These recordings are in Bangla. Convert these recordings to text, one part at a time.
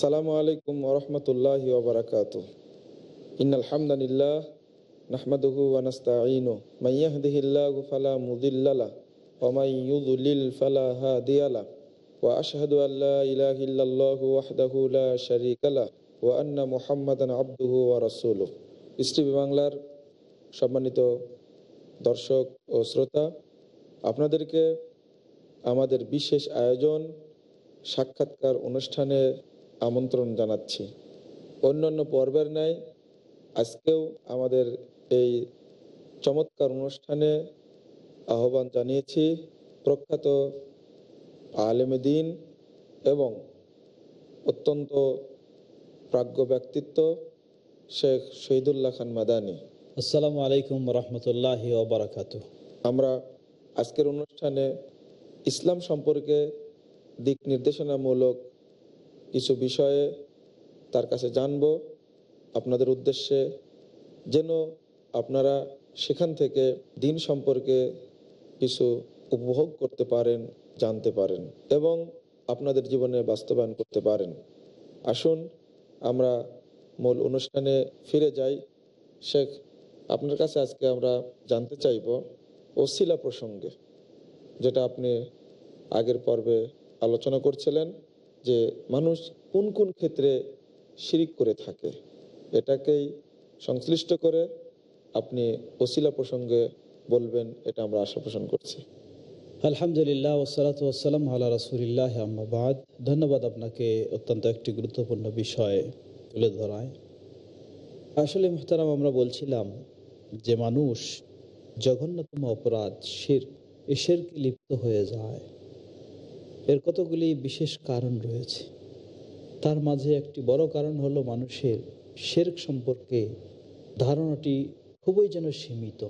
আসসালামু আলাইকুম ওরহমতুল্লাহ ওবরাকাত ইন আলহামদুলিল্লাহ নাহমাদুহু ওয়ানাস্তাঈনু মান ইয়াহদিহিল্লাহু ফালা মুদিল্লা লা ওয়া মান ইউদ্লিল ফালা হাদিয়া লা ওয়া আশহাদু আল লা ইলাহা ইল্লাল্লাহু ওয়াহদাহু লা শারীকা লা ওয়া আন্না মুহাম্মাদান আবদুহু ওয়া রাসূলুহু। ইসটিভি বাংলার সম্মানিত দর্শক ও শ্রোতা, আপনাদেরকে আমাদের বিশেষ আয়োজন সাক্ষাৎকার অনুষ্ঠানে আমন্ত্রণ জানাচ্ছি। অন্যান্য পর্বের ন্যায় আজকেও আমাদের এই চমৎকার অনুষ্ঠানে আহ্বান জানিয়েছি প্রখ্যাত আলেম দিন এবং অত্যন্ত প্রাজ্ঞ ব্যক্তিত্ব শেখ শহীদুল্লাহ খান মাদানী। আসসালামু আলাইকুম রহমতুল্লাহ ওবরাকাত আমরা আজকের অনুষ্ঠানে ইসলাম সম্পর্কে দিক নির্দেশনামূলক কিছু বিষয়ে তার কাছে জানব। আপনাদের উদ্দেশ্যে যেন আপনারা সেখান থেকে দিন সম্পর্কে কিছু উপভোগ করতে পারেন, জানতে পারেন এবং আপনাদের জীবনে বাস্তবায়ন করতে পারেন। আসুন, আমরা মূল অনুষ্ঠানে ফিরে যাই। শেখ, আপনার কাছে আজকে আমরা জানতে চাইব ওসিলা প্রসঙ্গে, যেটা আপনি আগের পর্বে আলোচনা করছিলেন। যে মানুষ কোন কোন ক্ষেত্রে শিরিক করে থাকে। এটাকেই সংশ্লিষ্ট করে আপনি ওসিলা প্রসঙ্গে বলবেন, এটা আমরা আশা পোষণ করছি। আলহামদুলিল্লাহ ওসালাত ওসালাম আল্লাহ রসুলিল্লাহ আহমাবাদ ধন্যবাদ আপনাকে অত্যন্ত একটি গুরুত্বপূর্ণ বিষয় তুলে ধরায়। আসলে মোহতারাম, আমরা বলছিলাম যে মানুষ জঘন্যতম অপরাধ, শির এ শেরকে লিপ্ত হয়ে যায়। এর কতগুলি বিশেষ কারণ রয়েছে? তার মাঝে একটি বড় কারণ হলো মানুষের শেরক সম্পর্কে ধারণাটি খুবই যেন সীমিত।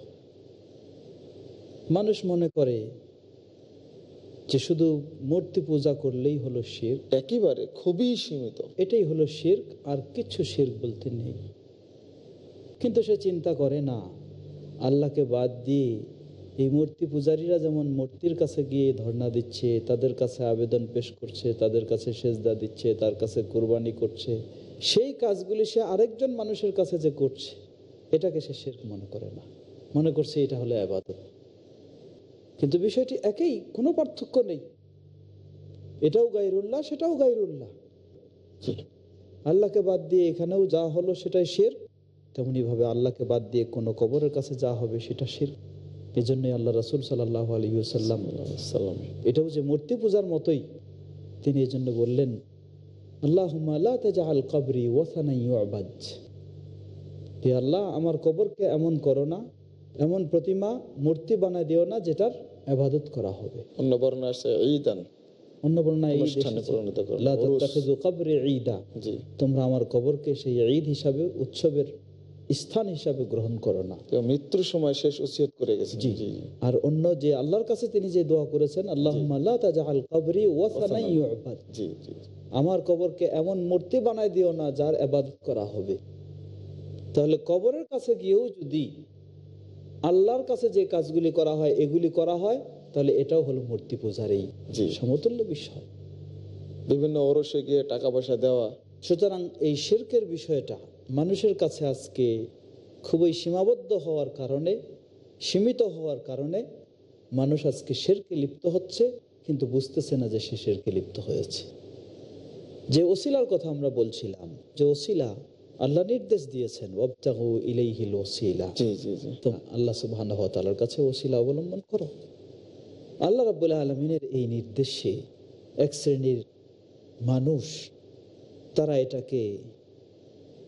মানুষ মনে করে যে শুধু মূর্তি পূজা করলেই হলো শির একেবারে খুবই সীমিত। এটাই হলো শির্ক আর কিছু শির্ক বলতে নেই। কিন্তু সে চিন্তা করে না আল্লাহকে বাদ দিয়ে এই মূর্তি পূজারীরা যেমন মূর্তির কাছে গিয়ে ধর্ণা দিচ্ছে, তাদের কাছে আবেদন পেশ করছে, তাদের কাছে সেজদা দিচ্ছে, তার কাছে কোরবানি করছে, সেই কাজগুলি সে আরেকজন মানুষের কাছে যে করছে, এটাকে সে শির্ক মনে করে না। মনে করছে এটা হলো আবাদত। কিন্তু বিষয়টি একই, কোনো পার্থক্য নেই। এটাও গাইরুল্লাহ সেটাও গাইরুল্লাহ আল্লাহকে বাদ দিয়ে এখানেও যা হলো সেটাই শের তেমনি ভাবে আল্লাহকে বাদ দিয়ে কোনো কবরের কাছে যা হবে সেটা শের এই জন্যই আল্লাহ রসুল সাল্লাহ আলী সাল্লাম এটাও যে মূর্তি পূজার মতোই তিনি এই জন্য বললেন আল্লাহ আল কবরি ওসানাইবাজ হে আল্লাহ আমার কবরকে এমন করো না এমন প্রতিমা মূর্তি বানায় দিও না যেটার আবাদত করা হবে। অন্য বর্ণ ঈদান। অন্য বর্ণায় তোমরা আমার কবরকে সেই ঈদ হিসাবে উৎসবের স্থান হিসাবে গ্রহণ করো না। মৃত্যুর সময় শেষ ওসিয়ত করে গেছে। জি। আর অন্য যে আল্লাহর কাছে তিনি যে দোয়া করেছেন আল্লাহ কবরি জি জি আমার কবরকে এমন মূর্তি বানায় দিও না যার আবাদত করা হবে। তাহলে কবরের কাছে গিয়েও যদি আল্লাহর কাছে যে কাজগুলি করা হয় এগুলি করা হয় তাহলে এটাও হলো মূর্তি পূজার এই সমতুল্য বিষয়। বিভিন্ন ওরসে গিয়ে টাকা পয়সা দেওয়া। সুতরাং এই শির্কের বিষয়টা মানুষের কাছে আজকে খুবই সীমাবদ্ধ হওয়ার কারণে সীমিত হওয়ার কারণে মানুষ আজকে শেরকে লিপ্ত হচ্ছে কিন্তু বুঝতেছে না যে সে শেরকে লিপ্ত হয়েছে। যে ওসিলার কথা আমরা বলছিলাম যে ওসিলা আল্লাহ নির্দেশ দিয়েছেন ইলাইহিল ওসিলা। আল্লাহ তাআলার কাছে ওসিলা অবলম্বন করো। আল্লাহ রাব্বুল আলমিনের এই নির্দেশে এক শ্রেণির মানুষ তারা এটাকে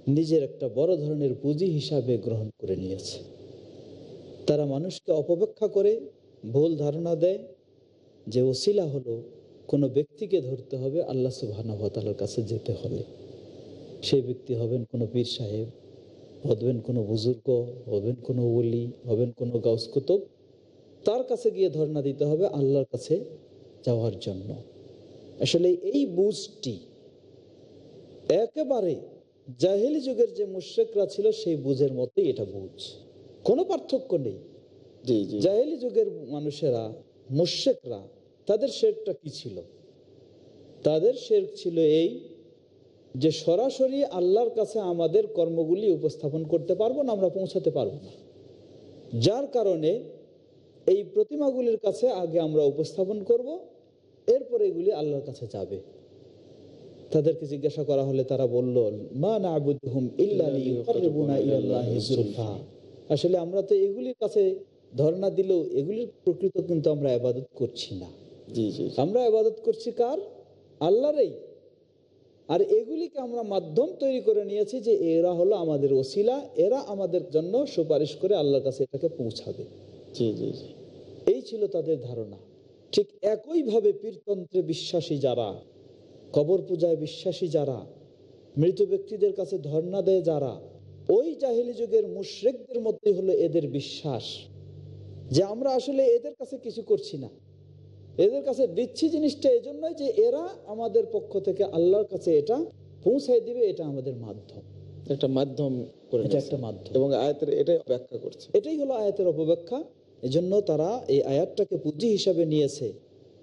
নিজের একটা বড় ধরনের পুঁজি হিসাবে গ্রহণ করে নিয়েছে। তারা মানুষকে অপব্যাখ্যা করে, ভুল ধারণা দেয় যে ওসিলা হলো কোনো ব্যক্তিকে ধরতে হবে আল্লাহ সুবাহর কাছে যেতে হলে। সেই ব্যক্তি হবেন কোনো পীর সাহেব, হবেন কোনো বুজুর্গ, হবেন কোনো ওলি, হবেন কোনো গাউস কুতুব। তার কাছে গিয়ে ধর্ণা দিতে হবে আল্লাহর কাছে যাওয়ার জন্য। আসলে এই বুঝটি একেবারে জাহেলি যুগের যে মুশ্রেকরা ছিল সেই বুঝের মতোই এটা বুঝ। কোনো পার্থক্য নেই। জাহেলি যুগের মানুষেরা মুশ্রেকরা তাদের শেরটা কি ছিল? তাদের শের ছিল এই যে সরাসরি আল্লাহর কাছে আমাদের কর্মগুলি উপস্থাপন করতে পারব না আমরা পৌঁছাতে পারব না। যার কারণে এই প্রতিমাগুলির কাছে আগে আমরা উপস্থাপন করব এরপরে এগুলি আল্লাহর কাছে যাবে। তাদেরকে জিজ্ঞাসা করা হলে তারা বলল মা না আবুদহুম আসলে আমরা তো এগুলির কাছে ধর্ণা দিলেও এগুলির প্রকৃত কিন্তু আমরা আবাদত করছি না। আমরা আবাদত করছি কার? আল্লাহরই। আর এগুলিকে আমরা মাধ্যম তৈরি করে নিয়েছি যে এরা হলো আমাদের ওসিলা এরা আমাদের জন্য সুপারিশ করে আল্লাহর কাছে এটাকে পৌঁছাবে। জি জি জি। এই ছিল তাদের ধারণা। ঠিক একইভাবে পীরতন্ত্রে বিশ্বাসী যারা কবর পূজায় বিশ্বাসী যারা মৃত ব্যক্তিদের কাছে ধর্ণা দেয় যারা ওই জাহিলি যুগের মুশ্রেকদের মধ্যেই হলো এদের বিশ্বাস যে আমরা আসলে এদের কাছে কিছু করছি না। এদের কাছে দিচ্ছি জিনিসটা এজন্যই যে এরা আমাদের পক্ষ থেকে আল্লাহর কাছে এটা পৌঁছাই দিবে এটা আমাদের মাধ্যম। একটা মাধ্যম এটা একটা মাধ্যম। এবং আয়াতের এটাই ব্যাখ্যা করছে। এটাই হলো আয়াতের অপব্যাখ্যা। এজন্য তারা এই আয়াতটাকে পুঁজি হিসাবে নিয়েছে।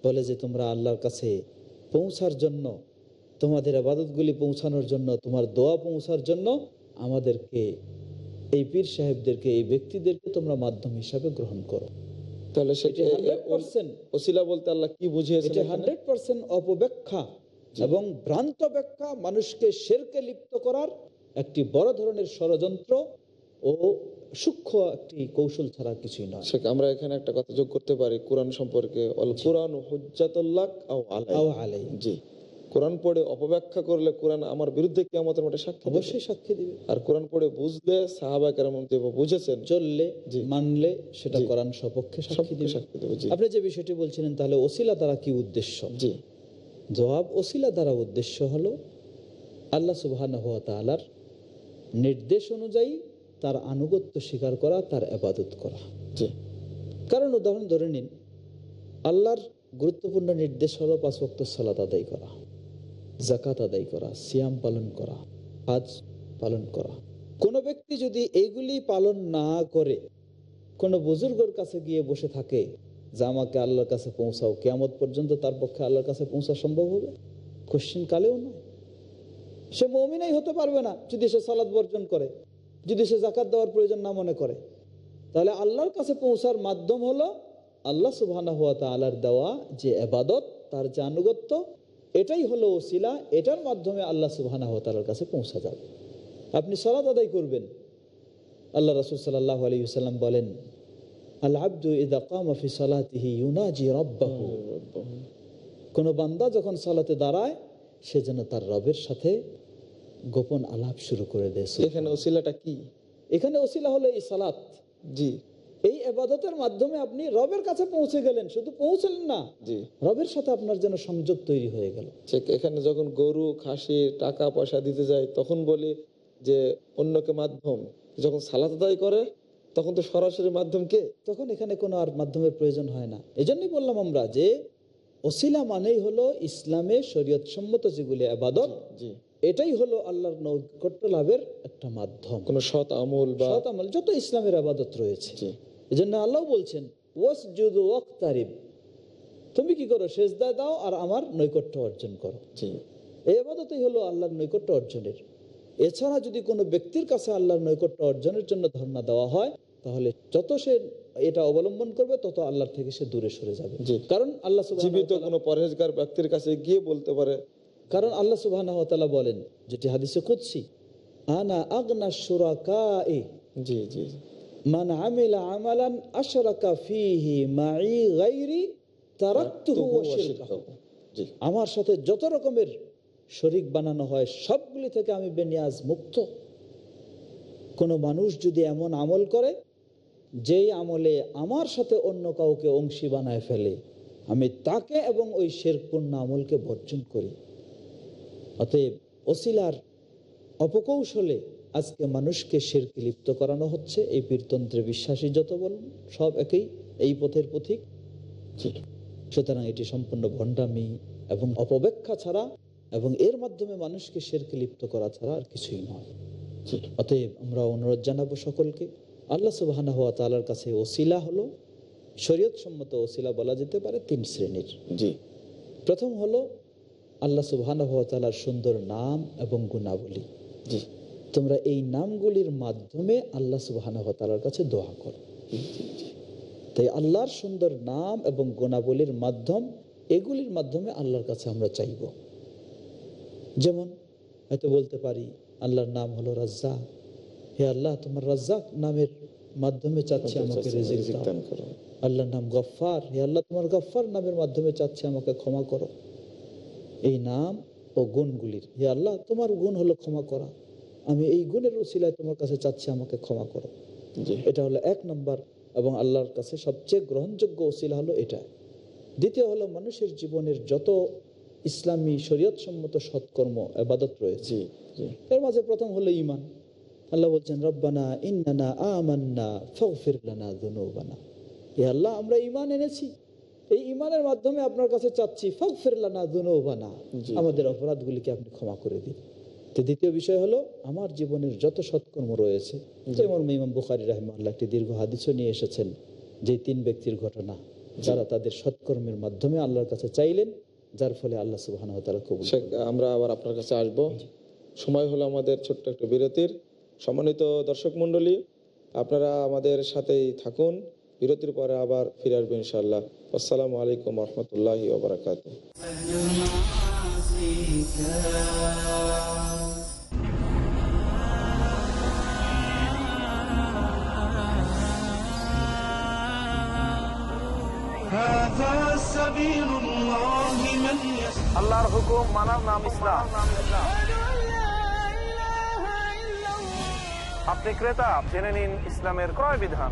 বলে যে তোমরা আল্লাহর কাছে পৌঁছার জন্য তোমাদের আবাদতগুলি পৌঁছানোর জন্য তোমার দোয়া পৌঁছার জন্য আমাদেরকে এই পীর সাহেবদেরকে এই ব্যক্তিদেরকে তোমরা মাধ্যম হিসাবে গ্রহণ করো তাহলে সেটা ওসিলা বলতে আল্লাহ কি এখানে? হান্ড্রেড পার্সেন্ট অপব্যাখ্যা এবং ভ্রান্ত ব্যাখ্যা মানুষকে শেরকে লিপ্ত করার একটি বড় ধরনের ষড়যন্ত্র ও সূক্ষ্ম একটি কৌশল ছাড়া কিছুই নয়। আমরা এখানে একটা কথা যোগ করতে পারি কোরআন সম্পর্কে। অল কোরআন হুজ্জাতুল্লাহ আলাই জি। কোরআন পড়ে অপব্যাখ্যা করলে কোরআন আমার বিরুদ্ধে মাঠে সাক্ষী অবশ্যই সাক্ষী দিবে। আর কোরআন পড়ে বুঝলে সাহাবা কেরাম বুঝেছেন। চললে মানলে সেটা কোরআন সপক্ষে সাক্ষী দিবে। সাক্ষী দেবে আপনি যে বিষয়টি বলছিলেন তাহলে ওসিলা দ্বারা কি উদ্দেশ্য? জি। জবাব ওসিলা দ্বারা উদ্দেশ্য হলো আল্লাহ সুবাহ তালার নির্দেশ অনুযায়ী তার আনুগত্য স্বীকার করা তার আবাদত করা। জি। কারণ উদাহরণ ধরে নিন আল্লাহর গুরুত্বপূর্ণ নির্দেশ হলো পাঁচ ওয়াক্ত সালাত আদায় করা জাকাত আদায় করা সিয়াম পালন করা হাজ পালন করা। কোনো ব্যক্তি যদি এইগুলি পালন না করে কোনো বুজুর্গর কাছে গিয়ে বসে থাকে যে আমাকে আল্লাহর কাছে পৌঁছাও কেয়ামত পর্যন্ত তার পক্ষে আল্লাহর কাছে পৌঁছা সম্ভব হবে? কোশ্চিন কালেও নয়। সে মমিনাই হতে পারবে না যদি সে সালাদ বর্জন করে। যদি সে জাকাত দেওয়ার প্রয়োজন না মনে করে তাহলে আল্লাহর কাছে পৌঁছার মাধ্যম হলো আল্লাহ সুবাহ আল্লাহর দেওয়া যে আবাদত তার যে আনুগত্য এটাই হলো ওসিলা এটার মাধ্যমে আল্লাহ সুবাহ তালার কাছে পৌঁছা যাবে। আপনি সালাদ আদায় করবেন। আল্লাহ রসুল সাল্লাহ আলী সাল্লাম বলেন আল্লাহ আব্দু ইদা কামাফি সালাতিহি ইউনাজি রব্বাহু। কোনো বান্দা যখন সালাতে দাঁড়ায় সে যেন তার রবের সাথে গোপন আলাপ শুরু করে দেয় এখানে ওসিলাটা কি? এখানে ওসিলা হলো এই সালাত। জি। এই এবাদতের মাধ্যমে আপনি রবের কাছে পৌঁছে গেলেন শুধু পৌঁছলেন না জি। রবের সাথে আপনার যেন সংযোগ তৈরি হয়ে গেল। ঠিক এখানে যখন গরু খাসি টাকা পয়সা দিতে যায় তখন বলি যে অন্যকে মাধ্যম যখন সালাত আদায় করে তখন তো সরাসরি মাধ্যম কে? তখন এখানে কোনো আর মাধ্যমের প্রয়োজন হয় না। এজন্যই বললাম আমরা যে ওসিলা মানেই হলো ইসলামে শরীয়ত সম্মত যেগুলি আবাদত জি। এটাই হলো আল্লাহর নৈকট্য লাভের একটা মাধ্যম। কোন সৎ আমল বা সৎ আমল যত ইসলামের আবাদত রয়েছে। এই জন্য আল্লাহ বলছেন ওয়াস জুদু ওয়াক্তারিব। তুমি কি করো সেজদা দাও আর আমার নৈকট্য অর্জন করো। এই আবাদতই হলো আল্লাহর নৈকট্য অর্জনের। এছাড়া যদি কোনো ব্যক্তির কাছে আল্লাহর নৈকট্য অর্জনের জন্য ধর্ণা দেওয়া হয় তাহলে যত সে এটা অবলম্বন করবে তত আল্লাহর থেকে সে দূরে সরে যাবে। কারণ আল্লাহ জীবিত কোনো পরহেজগার ব্যক্তির কাছে গিয়ে বলতে পারে কারণ আল্লাহ সুবাহ বলেন যেটি হাদিসে কুদসি আনা আগনা সুরাকাই জি জি মান আমিলা আমালান আশরাকা ফিহি মাই। জি। আমার সাথে যত রকমের শরিক বানানো হয় সবগুলি থেকে আমি বেনিয়াজ মুক্ত। কোনো মানুষ যদি এমন আমল করে যেই আমলে আমার সাথে অন্য কাউকে অংশী বানায় ফেলে আমি তাকে এবং ওই শেরপূর্ণ আমলকে বর্জন করি। অতএব ওসিলার অপকৌশলে আজকে মানুষকে শেরকে লিপ্ত করানো হচ্ছে। এই পীরতন্ত্রে বিশ্বাসী যত বলুন সব একই এই পথের পথিক। সুতরাং এটি সম্পূর্ণ ভণ্ডামি এবং অপব্যাখ্যা ছাড়া এবং এর মাধ্যমে মানুষকে শেরকে লিপ্ত করা ছাড়া আর কিছুই নয়। অতএব আমরা অনুরোধ জানাব সকলকে আল্লাহ সুবাহ হওয়া তালার কাছে ওসিলা হলো শরীয়ত সম্মত ওসিলা বলা যেতে পারে তিন শ্রেণির। জি। প্রথম হলো আল্লাহ সুবাহ সুন্দর নাম এবং গুণাবলী। জি। তোমরা এই নামগুলির মাধ্যমে আল্লাহ সুবাহ কাছে দোয়া করো। তাই আল্লাহর সুন্দর নাম এবং গুণাবলীর মাধ্যম এগুলির মাধ্যমে আল্লাহর কাছে আমরা চাইব। যেমন হয়তো বলতে পারি আল্লাহর নাম হলো রাজ্জা হে আল্লাহ তোমার রাজ্জাক নামের মাধ্যমে চাচ্ছি আমাকে রেজিক দান করো। আল্লাহর নাম গফ্ফার। হে আল্লাহ তোমার গফ্ফার নামের মাধ্যমে চাচ্ছি আমাকে ক্ষমা করো। এই নাম ও গুণগুলির। হে আল্লাহ তোমার গুণ হলো ক্ষমা করা। আমি এই গুণের উসিলায় তোমার কাছে চাচ্ছি আমাকে ক্ষমা করো। এটা হলো এক নম্বর এবং আল্লাহর কাছে সবচেয়ে গ্রহণযোগ্য ওসিলা হলো এটা। দ্বিতীয় হলো মানুষের জীবনের যত ইসলামী শরীয়তসম্মত সৎকর্ম আবাদত রয়েছে। এর মাঝে প্রথম হলো ইমান আল্লাহ বলছেন রব্বানা ইন্নানা আমান্না ফাগফির লানা যুনুবানা এ আল্লাহ আমরা ইমান এনেছি। এই ইমানের মাধ্যমে আপনার কাছে চাচ্ছি ফাগফির লানা যুনুবানা জি। আমাদের অপরাধগুলিকে আপনি ক্ষমা করে দিন। তো দ্বিতীয় বিষয় হলো আমার জীবনের যত সৎকর্ম রয়েছে যেমন ইমাম বুখারি রাহমাল্লাহ একটি দীর্ঘ হাদিসও নিয়ে এসেছেন যে তিন ব্যক্তির ঘটনা যারা তাদের সৎকর্মের মাধ্যমে আল্লাহর কাছে চাইলেন যার ফলে আল্লাহ সুবাহ আমরা আবার আপনার কাছে আসব। সময় হলো আমাদের ছোট্ট একটা বিরতির। সমন্বিত দর্শক মণ্ডলী আপনারা আমাদের সাথেই থাকুন। বিরতির পরে আবার ফিরে আসব ইনশাল্লাহ আসসালামু আলাইকুম রহমতুল্লাহ ওবরাকাত আল্লাহর হুকুম মানার নাম ইসলাম। আপনি ক্রেতা, জেনে নিন ইসলামের ক্রয় বিধান।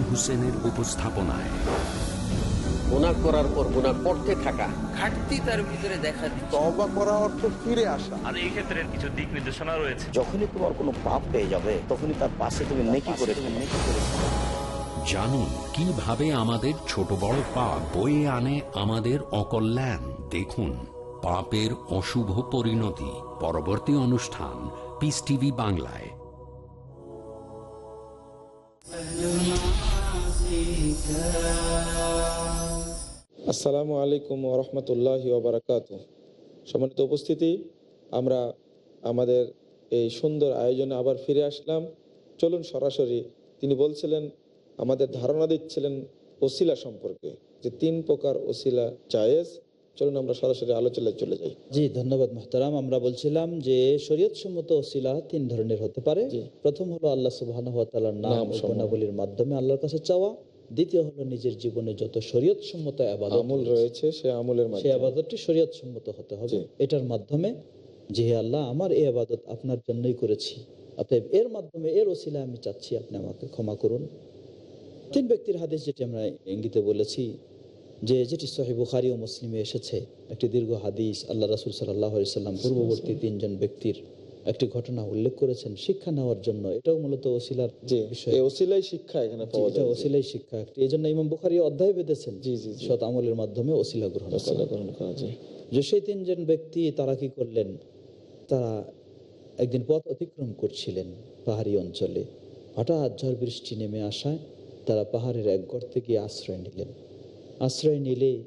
হোসেনের উপস্থাপনায়। গুনাহ করার পর গুনাহ করতে থাকা। ঘাটতি তার ভিতরে দেখা দিচ্ছে। তবা করা অর্থ ফিরে আসা। আর এই ক্ষেত্রে কিছু দিক নির্দেশনা রয়েছে। যখনই তোমার কোনো পাপ পেয়ে যাবে তখনই তার পাশে তুমি নেকি করে নেকি করে জানুন কীভাবে আমাদের ছোট বড় পাপ বয়ে আনে আমাদের অকল্যাণ। দেখুন পাপের অশুভ পরিণতি। পরবর্তী অনুষ্ঠান পিস টিভি বাংলায়। আসসালামু আলাইকুম রহমতুল্লাহ ওবরাকাত সম্মানিত উপস্থিতি আমরা আমাদের এই সুন্দর আয়োজনে আবার ফিরে আসলাম। চলুন সরাসরি তিনি বলছিলেন আমাদের ধারণা দিচ্ছিলেন ওসিলা সম্পর্কে যে তিন প্রকার ওসিলা জায়েজ। চলুন আমরা সরাসরি আলোচনায় চলে যাই। জি ধন্যবাদ মোহতারাম। আমরা বলছিলাম যে শরীয়ত সম্মত ওসিলা তিন ধরনের হতে পারে। প্রথম হলো আল্লাহ সুবাহ নাম নাম গুণাবলীর মাধ্যমে আল্লাহর কাছে চাওয়া। দ্বিতীয় হলো নিজের জীবনে যত শরীয়ত সম্মত আমল রয়েছে সে আমলের মাধ্যমে। আবাদতটি শরীয়ত সম্মত হতে হবে। এটার মাধ্যমে যে আল্লাহ আমার এই আবাদত আপনার জন্যই করেছি। অতএব এর মাধ্যমে এর ওসিলা আমি চাচ্ছি আপনি আমাকে ক্ষমা করুন। তিন ব্যক্তির হাদিস যেটি আমরা ইঙ্গিতে বলেছি যে যেটি সহি বুখারি ও মুসলিমে এসেছে। একটি দীর্ঘ হাদিস আল্লাহ রাসুল সাল্লাহ সাল্লাম পূর্ববর্তী তিনজন ব্যক্তির একটি ঘটনা উল্লেখ করেছেন শিক্ষা নেওয়ার জন্য। এটাও মূলত ওসিলার বিষয়। এই ওসিলাই শিক্ষা এখানে পাওয়া যায়। ওসিলাই শিক্ষা একটি। এই জন্য ইমাম বুখারি অধ্যায় বেঁধেছেন জি জি সৎ আমলের মাধ্যমে ওসিলা গ্রহণ। গ্রহণ করা যায়। যে সেই তিনজন ব্যক্তি তারা কি করলেন? তারা একদিন পথ অতিক্রম করছিলেন পাহাড়ি অঞ্চলে। হঠাৎ ঝড় বৃষ্টি নেমে আসায় তারা পাহাড়ের এক গর্তে গিয়ে আশ্রয় নিলেন। আশ্রয় নিলে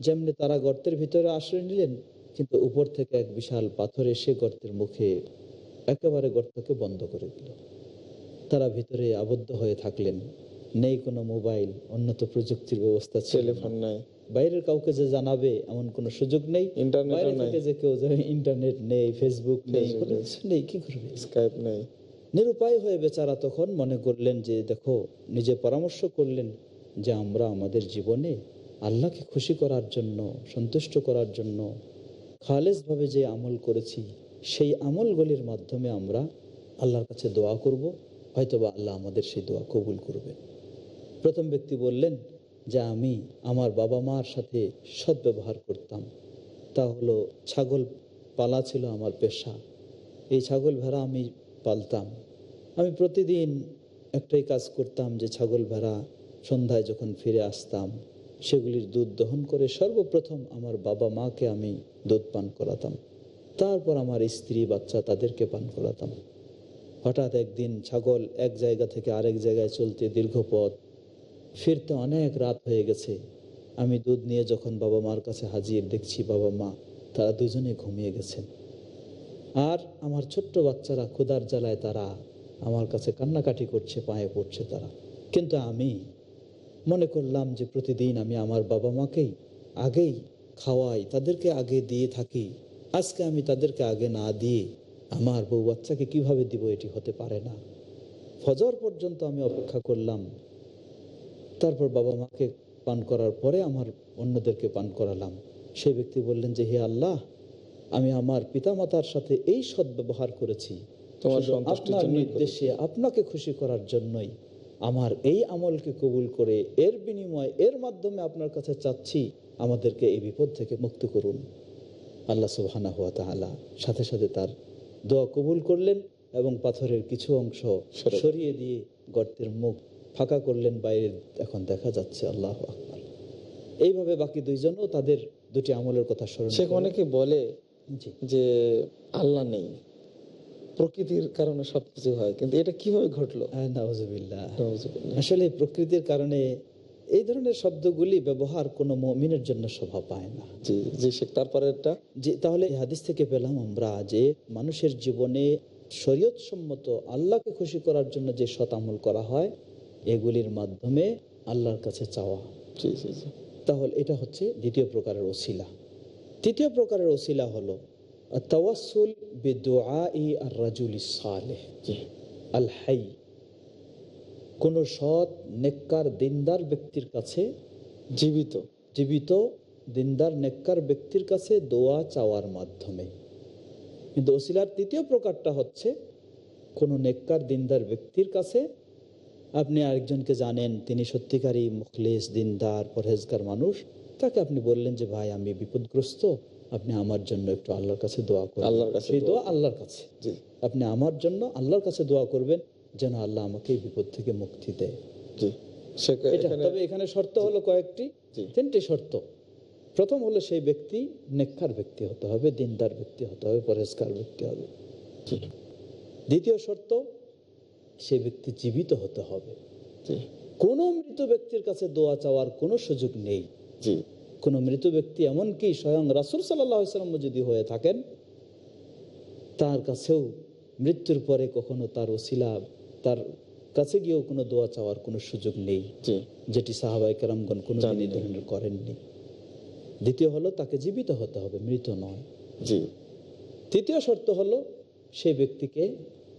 যেমনি তারা গর্তের ভিতরে আশ্রয় নিলেন কিন্তু উপর থেকে এক বিশাল পাথর এসে গর্তের মুখে একেবারে গর্তকে বন্ধ করে দিল। তারা ভিতরে আবদ্ধ হয়ে থাকলেন। নেই কোনো মোবাইল উন্নত প্রযুক্তির ব্যবস্থা টেলিফোন নাই। বাইরের কাউকে যে জানাবে এমন কোনো সুযোগ নেই। যে কেউ ইন্টারনেট নেই ফেসবুক নেই নেই। কি করবে? স্কাইপ নাই। নিরুপায় হয়ে বেচারা তখন মনে করলেন যে দেখো নিজে পরামর্শ করলেন যে আমরা আমাদের জীবনে আল্লাহকে খুশি করার জন্য সন্তুষ্ট করার জন্য খালেজভাবে যে আমল করেছি, সেই আমলগুলির মাধ্যমে আমরা আল্লাহর কাছে দোয়া করব, হয়তোবা আল্লাহ আমাদের সেই দোয়া কবুল করবে। প্রথম ব্যক্তি বললেন, যে আমি আমার বাবা মার সাথে সদ্ব্যবহার করতাম, তা হলো ছাগল পালা ছিল আমার পেশা। এই ছাগল ভেড়া আমি পালতাম। আমি প্রতিদিন একটাই কাজ করতাম যে ছাগল ভেড়া সন্ধ্যায় যখন ফিরে আসতাম সেগুলির দুধ দহন করে সর্বপ্রথম আমার বাবা মাকে আমি দুধ পান করাতাম। তারপর আমার স্ত্রী বাচ্চা তাদেরকে পান করাতাম। হঠাৎ একদিন ছাগল এক জায়গা থেকে আরেক জায়গায় চলতে দীর্ঘ পথ ফিরতে অনেক রাত হয়ে গেছে। আমি দুধ নিয়ে যখন বাবা মার কাছে হাজির দেখছি বাবা মা, তারা দুজনে ঘুমিয়ে গেছেন আর আমার ছোট্ট বাচ্চারা ক্ষুধার জ্বালায় তারা আমার কাছে কান্নাকাটি করছে, পায়ে পড়ছে তারা। কিন্তু আমি মনে করলাম যে প্রতিদিন আমি আমার বাবা মাকেই আগেই খাওয়াই তাদেরকে আগে দিয়ে থাকি। আজকে আমি তাদেরকে আগে না দিয়ে আমার বউ বাচ্চাকে কীভাবে দিব এটি হতে পারে না। ফজর পর্যন্ত আমি অপেক্ষা করলাম। তারপর বাবা মাকে পান করার পরে আমার অন্যদেরকে পান করালাম। সেই ব্যক্তি বললেন যে হে আল্লাহ আমি আমার পিতামাতার সাথে এই সদ্ব্যবহার করেছি। আপনার নির্দেশে আপনাকে খুশি করার জন্যই আমার এই আমলকে কবুল করে এর বিনিময় এর মাধ্যমে আপনার কাছে চাচ্ছি আমাদেরকে এই বিপদ থেকে মুক্ত করুন। আল্লাহ সুবহানা হুয়া তাআলা সাথে সাথে তার দোয়া কবুল করলেন এবং পাথরের কিছু অংশ সরিয়ে দিয়ে গর্তের মুখ ফাঁকা করলেন বাইরে এখন দেখা যাচ্ছে আল্লাহ আকবার। এইভাবে বাকি দুইজনও তাদের দুটি আমলের কথা স্মরণ। অনেকে বলে যে আল্লাহ নেই। প্রকৃতির কারণে সবকিছু হয়। কিন্তু এটা কীভাবে ঘটলো? নাউজুবিল্লাহ। আসলে প্রকৃতির কারণে এই ধরনের শব্দগুলি ব্যবহার কোনো মমিনের জন্য শোভা পায় না। জি জি শেখ তারপরেরটা যে তাহলে এই হাদিস থেকে পেলাম আমরা যে মানুষের জীবনে শরীয়ত সম্মত আল্লাহকে খুশি করার জন্য যে আমল করা হয় এগুলির মাধ্যমে আল্লাহর কাছে চাওয়া। জি জি জি। তাহলে এটা হচ্ছে দ্বিতীয় প্রকারের ওসিলা। তৃতীয় প্রকারের ওসিলা হলো আর রাজুল সালেহ আল হাই কোন সৎ, নেককার, দিনদার ব্যক্তির কাছে জীবিত। জীবিত, দিনদার, নেককার ব্যক্তির কাছে দোয়া চাওয়ার মাধ্যমে। কিন্তু ওসিলার তৃতীয় প্রকারটা হচ্ছে, কোনো নেককার, দিনদার ব্যক্তির কাছে আপনি আরেকজনকে জানেন, তিনি সত্যিকারী মুখলেস, দিনদার, পরহেজগার মানুষ, তাকে আপনি বললেন যে, ভাই, আমি বিপদগ্রস্ত। আপনি আমার জন্য একটু আল্লাহর কাছে দোয়া করবেন। আল্লাহর কাছে সেই দোয়া। আল্লাহর কাছে। আপনি আমার জন্য আল্লাহর কাছে দোয়া করবেন যেন আল্লাহ আমাকে এই বিপদ থেকে মুক্তি দেয়। তবে এখানে শর্ত হলো কয়েকটি। তিনটি শর্ত। প্রথম হলো সেই ব্যক্তি নেককার ব্যক্তি হতে হবে দিনদার ব্যক্তি হতে হবে পরেশকার ব্যক্তি হবে। দ্বিতীয় শর্ত সেই ব্যক্তি জীবিত হতে হবে। কোনো মৃত ব্যক্তির কাছে দোয়া চাওয়ার কোনো সুযোগ নেই। কোনো মৃত ব্যক্তি এমনকি স্বয়ং রাসুল সাল্লাম যদি হয়ে থাকেন তার কাছেও মৃত্যুর পরে কখনো তার ওসিলা তার কাছে গিয়েও কোনো দোয়া চাওয়ার কোনো সুযোগ নেই যেটি সাহাবাই কেরামগণ কোনো। ধরনের করেননি। দ্বিতীয় হলো তাকে জীবিত হতে হবে মৃত নয়। জি। তৃতীয় শর্ত হলো সেই ব্যক্তিকে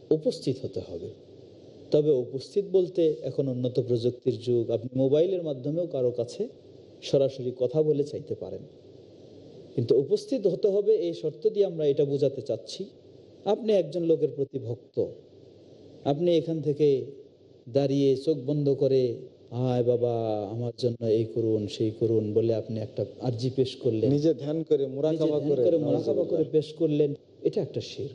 উপস্থিত হতে হবে। তবে উপস্থিত বলতে এখন উন্নত প্রযুক্তির যুগ আপনি মোবাইলের মাধ্যমেও কারও কাছে সরাসরি কথা বলে চাইতে পারেন। কিন্তু উপস্থিত হতে হবে এই শর্ত দিয়ে আমরা এটা বোঝাতে চাচ্ছি আপনি একজন লোকের প্রতি ভক্ত। আপনি এখান থেকে দাঁড়িয়ে চোখ বন্ধ করে হায় বাবা আমার জন্য এই করুন সেই করুন বলে আপনি একটা আর্জি পেশ করলেন। নিজে ধ্যান করে নিজে মোরাকাবা ধ্যান করে করে মোরাকাবা করে পেশ করলেন এটা একটা শির।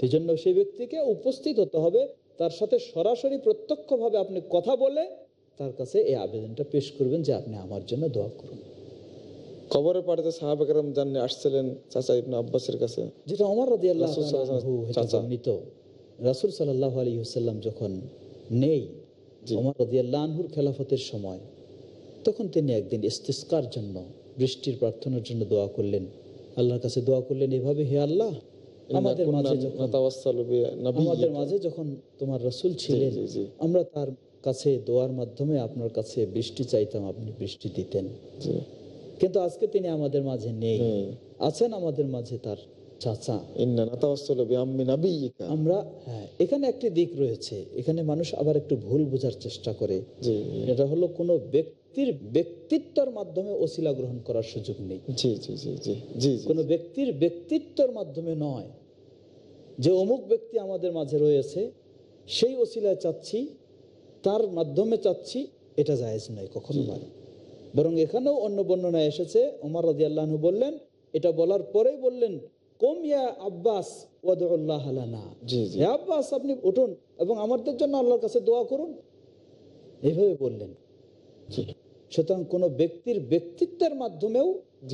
সেই জন্য সেই ব্যক্তিকে উপস্থিত হতে হবে তার সাথে সরাসরি প্রত্যক্ষভাবে আপনি কথা বলে তার কাছে এই আবেদনটা পেশ করবেন যে আপনি আমার জন্য দোয়া করুন কবরের পাড়াতে সাহাবাকেরাম জানলে আসছিলেন চাচা ইবনে আব্বাসের কাছে যেটা অমর রাজি আল্লাহ। বর্ণিত রাসুল সাল্লাহ আলী হুসাল্লাম যখন নেই জি। অমর রাজি আল্লাহ আনহুর খেলাফতের সময় তখন তিনি একদিন ইস্তিস্কার জন্য বৃষ্টির প্রার্থনার জন্য দোয়া করলেন আল্লাহর কাছে দোয়া করলেন এভাবে হে আল্লাহ আমাদের মাঝে যখন আমাদের মাঝে যখন তোমার রসুল ছিলেন। আমরা তার কাছে দোয়ার মাধ্যমে আপনার কাছে বৃষ্টি চাইতাম আপনি বৃষ্টি দিতেন। কিন্তু আজকে তিনি আমাদের মাঝে নেই। আছেন আমাদের মাঝে তার চাচা। আমরা হ্যাঁ এখানে একটি দিক রয়েছে। এখানে মানুষ আবার একটু ভুল বোঝার চেষ্টা করে। এটা হলো কোনো ব্যক্তির ব্যক্তিত্বর মাধ্যমে ওসিলা গ্রহণ করার সুযোগ নেই। জি জি জি জি জি জি। কোনো ব্যক্তির ব্যক্তিত্বর মাধ্যমে নয়। যে অমুক ব্যক্তি আমাদের মাঝে রয়েছে সেই ওসিলায় চাচ্ছি তার মাধ্যমে চাচ্ছি এটা জায়েজ নয় কখনো নয়। বরং এখানেও অন্য বর্ণনায় এসেছে ওমর রাজি আল্লাহনু বললেন এটা বলার পরেই বললেন কম ইয়া আব্বাস ওয়াদুল্লাহ আলানা জি জি। হে আব্বাস আপনি উঠুন এবং আমাদের জন্য আল্লাহর কাছে দোয়া করুন। এইভাবে বললেন। সুতরাং কোনো ব্যক্তির ব্যক্তিত্বের মাধ্যমেও।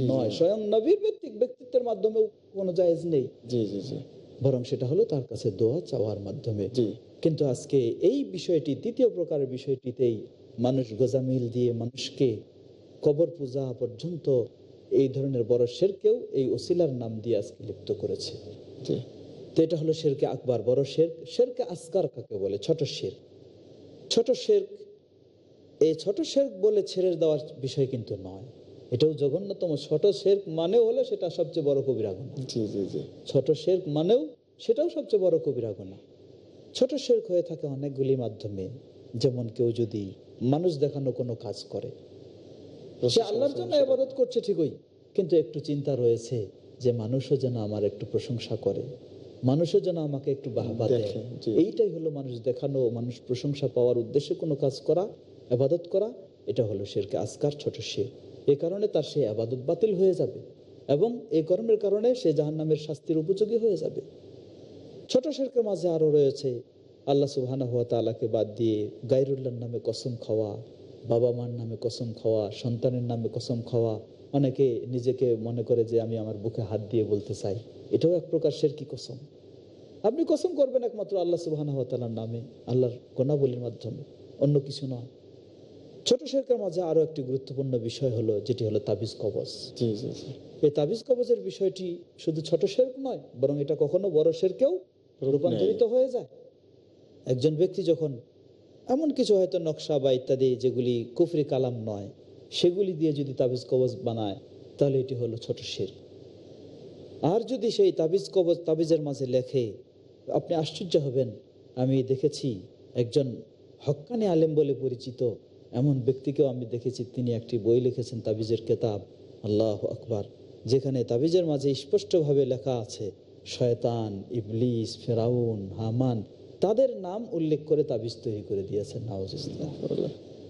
নয় স্বয়ং নবীর ব্যক্তি ব্যক্তিত্বের মাধ্যমেও কোনো জায়েজ নেই। জি জি জি। বরং সেটা হলো তার কাছে দোয়া চাওয়ার মাধ্যমে। কিন্তু আজকে এই বিষয়টি দ্বিতীয় প্রকারের বিষয়টিতেই মানুষ গোজামিল দিয়ে মানুষকে কবর পূজা পর্যন্ত এই ধরনের বড় শেরকেও এই ওসিলার নাম দিয়ে আজকে লিপ্ত করেছে। তো এটা হলো শেরকে আকবার বড় শের শেরকে আসকার কাকে বলে? ছোট শের। ছোট শের এই ছোট শের বলে ছেড়ে দেওয়ার বিষয় কিন্তু নয়। এটাও জঘন্যতম। ছোট শের মানেও হলে সেটা সবচেয়ে বড় কবিরা জি ছোট শেরক মানেও সেটাও সবচেয়ে বড় কবিরা গোনা ছোট শেরক হয়ে থাকে অনেকগুলি মাধ্যমে যেমন কেউ যদি মানুষ দেখানো কোনো কাজ করে সে আল্লাহর জন্য আবাদত করছে ঠিকই কিন্তু একটু চিন্তা রয়েছে যে মানুষও যেন আমার একটু প্রশংসা করে মানুষও যেন আমাকে একটু বাহবা দেয়। দেখে, এইটাই হলো মানুষ দেখানো মানুষ প্রশংসা পাওয়ার উদ্দেশ্যে কোনো কাজ করা আবাদত করা এটা হলো শেরকে আজকার ছোট শের এ কারণে তার সেই আবাদত বাতিল হয়ে যাবে এবং এই কর্মের কারণে সে জাহান্নামের শাস্তির উপযোগী হয়ে যাবে। ছোট শেরকের মাঝে আরও রয়েছে, আল্লাহ সুবহানা হাত তালাকে বাদ দিয়ে গাইরুল্লাহর নামে কসম খাওয়া, বাবা মার নামে কসম খাওয়া, সন্তানের নামে কসম খাওয়া, অনেকে নিজেকে মনে করে যে আমি আমার বুকে হাত দিয়ে বলতে চাই। এটাও এক প্রকার শেরকি কসম। আপনি কসম করবেন একমাত্র আল্লাহ সুবহানা হাত নামে, আল্লাহর গোনাবলির মাধ্যমে, অন্য কিছু নয়। ছোট শেরকের মাঝে আরও একটি গুরুত্বপূর্ণ বিষয় হলো যেটি হলো তাবিজ কবজ। এই তাবিজ কবজের বিষয়টি শুধু ছোট শেরক নয় বরং এটা কখনো বড় শেরকেও রূপান্তরিত হয়ে যায়। একজন ব্যক্তি যখন এমন কিছু হয়তো নকশা বা ইত্যাদি যেগুলি কুফরি কালাম নয় সেগুলি দিয়ে যদি তাবিজ কবজ বানায় তাহলে এটি হলো ছোট শের আর যদি সেই তাবিজ কবজ তাবিজের মাঝে লেখে আপনি আশ্চর্য হবেন আমি দেখেছি একজন হক্কানি আলেম বলে পরিচিত এমন ব্যক্তিকেও আমি দেখেছি তিনি একটি বই লিখেছেন তাবিজের কেতাব আল্লাহ আকবার যেখানে তাবিজের মাঝে স্পষ্টভাবে লেখা আছে শয়তান ইবলিস ফেরাউন হামান তাদের নাম উল্লেখ করে তাবিজ তৈরি করে দিয়েছেন নওয়াজ ইসলাম।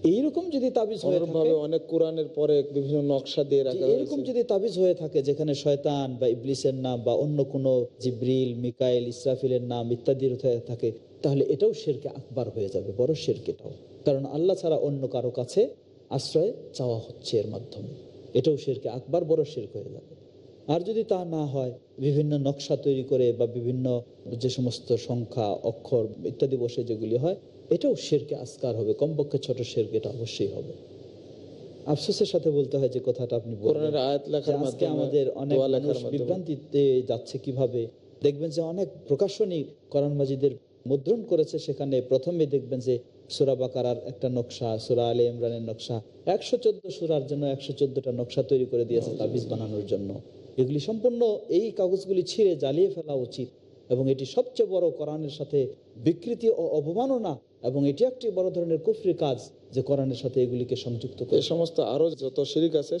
এইরকম যদি তাবিজ হয়ে অনেক কোরআনের পরে বিভিন্ন নকশা দিয়ে রাখা এরকম যদি তাবিজ হয়ে থাকে যেখানে শয়তান বা ইবলিসের নাম বা অন্য কোনো জিব্রিল মিকাইল ইসরাফিলের নাম ইত্যাদির হয়ে থাকে তাহলে এটাও শেরকে আকবার হয়ে যাবে বড় শেরক এটাও। কারণ আল্লাহ ছাড়া অন্য কারও কাছে আশ্রয় চাওয়া হচ্ছে এর মাধ্যমে। এটাও শেরকে আকবার বড় শেরক হয়ে যাবে। আর যদি তা না হয় বিভিন্ন নকশা তৈরি করে বা বিভিন্ন যে সমস্ত সংখ্যা অক্ষর ইত্যাদি বসে যেগুলি হয় এটাও শেরকে আসকার হবে কমপক্ষে ছোট শেরকে এটা অবশ্যই হবে। আফসোসের সাথে বলতে হয় যে কথাটা আপনি আজকে আমাদের অনেক। বিভ্রান্তিতে যাচ্ছে কীভাবে? দেখবেন যে অনেক প্রকাশনী কোরআন মাজিদের মুদ্রণ করেছে সেখানে প্রথমে দেখবেন যে সুরা বাকারার একটা নকশা সুরা আলী ইমরানের নকশা। একশো চোদ্দ সুরার জন্য একশো চোদ্দটা নকশা তৈরি করে দিয়েছে তাবিজ বানানোর জন্য। এগুলি সম্পূর্ণ এই কাগজগুলি ছিঁড়ে জ্বালিয়ে ফেলা উচিত এবং এটি সবচেয়ে বড় কোরআনের সাথে বিকৃতি ও অবমাননা এবং এটি একটি বড় ধরনের কুফরি কাজ যে কোরআনের সাথে এগুলিকে সংযুক্ত করে। সমস্ত আরও যত শিরিক আছে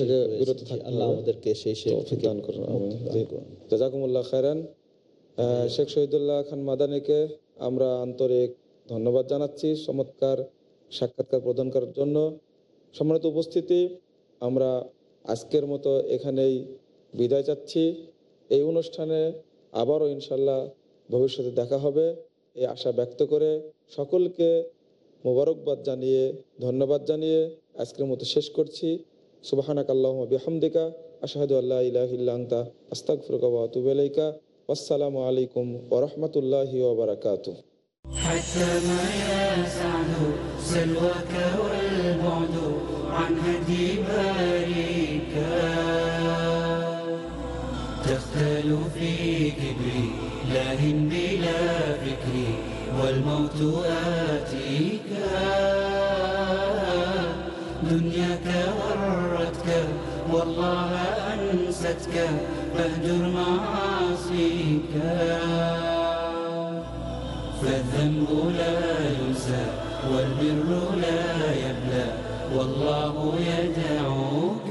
থেকে আল্লাহ। আমাদেরকে সেই দান করুন। জাজাকুমুল্লাহ খায়রান। শেখ শহীদুল্লাহ খান মাদানিকে আমরা আন্তরিক ধন্যবাদ জানাচ্ছি চমৎকার সাক্ষাৎকার প্রদান করার জন্য। সম্মানিত উপস্থিতি, আমরা আজকের মতো এখানেই বিদায় চাচ্ছি। এই অনুষ্ঠানে আবারও ইনশাল্লাহ ভবিষ্যতে দেখা হবে। এই আশা ব্যক্ত করে সকলকে মোবারকবাদ জানিয়ে, ধন্যবাদ জানিয়ে আজকের মতো শেষ করছি। সুবাহানাক আল্লাহ বিহামদিকা, আশাহাদু আল্লাহ ইলাহিল্লা আন্তা, আস্তাগফিরুকা ওয়া আতুবু ইলাইকা। ওয়াসসালামু আলাইকুম ওয়া রাহমাতুল্লাহি ওয়া বারাকাতুহু। حتى ما يسعد سلواك والبعد عن هدي باريك. تختل في كبري لاهن بلا فكري والموت آتيك. دنياك غرتك والله أنستك فاهجر معاصيك. فالذنب لا ينسى والبر لا يبلى والله يدعوك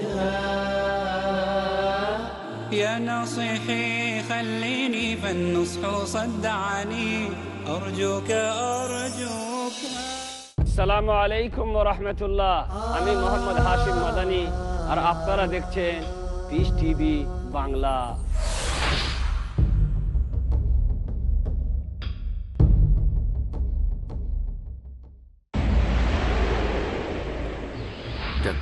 يا ناصحي خليني فالنصح صدعني أرجوك أرجوك সালামু আলাইকুম রহমতুল্লাহ আমি মোহাম্মদ হাশিম মাদানি আর আপনারা দেখছেন পিস টিভি বাংলা